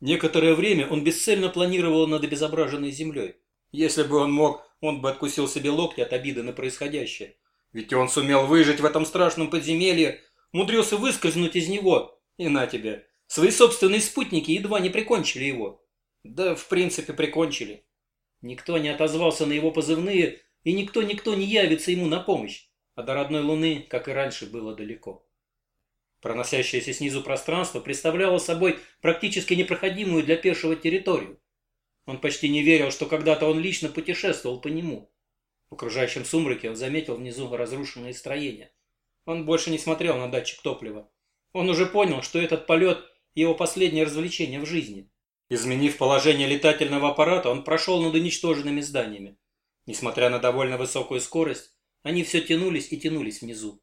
Некоторое время он бесцельно планировал над обезображенной землей. Если бы он мог, он бы откусил себе локти от обиды на происходящее. Ведь он сумел выжить в этом страшном подземелье, умудрился выскользнуть из него. И на тебе. Свои собственные спутники едва не прикончили его. Да, в принципе, прикончили. Никто не отозвался на его позывные, и никто-никто не явится ему на помощь. А до родной Луны, как и раньше, было далеко. Проносящееся снизу пространство представляло собой практически непроходимую для пешего территорию. Он почти не верил, что когда-то он лично путешествовал по нему. В окружающем сумраке он заметил внизу разрушенные строения. Он больше не смотрел на датчик топлива. Он уже понял, что этот полет – его последнее развлечение в жизни. Изменив положение летательного аппарата, он прошел над уничтоженными зданиями. Несмотря на довольно высокую скорость, они все тянулись и тянулись внизу.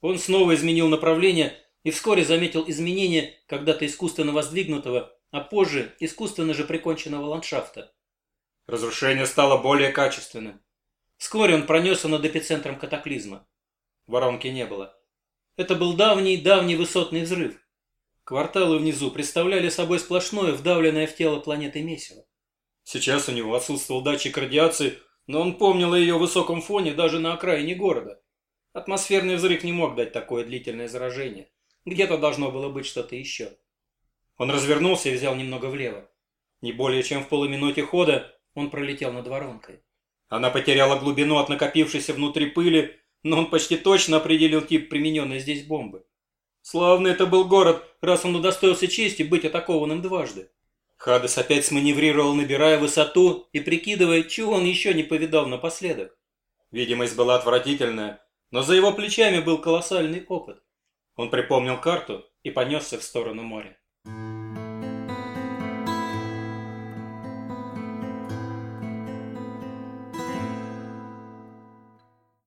Он снова изменил направление и вскоре заметил изменения когда-то искусственно воздвигнутого, а позже искусственно же приконченного ландшафта. Разрушение стало более качественным. Вскоре он пронесся над эпицентром катаклизма. Воронки не было. Это был давний-давний высотный взрыв. Кварталы внизу представляли собой сплошное, вдавленное в тело планеты месиво. Сейчас у него отсутствовал датчик радиации, но он помнил о ее высоком фоне даже на окраине города. Атмосферный взрыв не мог дать такое длительное заражение. Где-то должно было быть что-то еще. Он развернулся и взял немного влево. Не более чем в полуминуте хода он пролетел над воронкой. Она потеряла глубину от накопившейся внутри пыли, но он почти точно определил тип примененной здесь бомбы. Славный это был город, раз он удостоился чести быть атакованным дважды. Хадес опять сманеврировал, набирая высоту и прикидывая, чего он еще не повидал напоследок. Видимость была отвратительная, но за его плечами был колоссальный опыт. Он припомнил карту и понесся в сторону моря.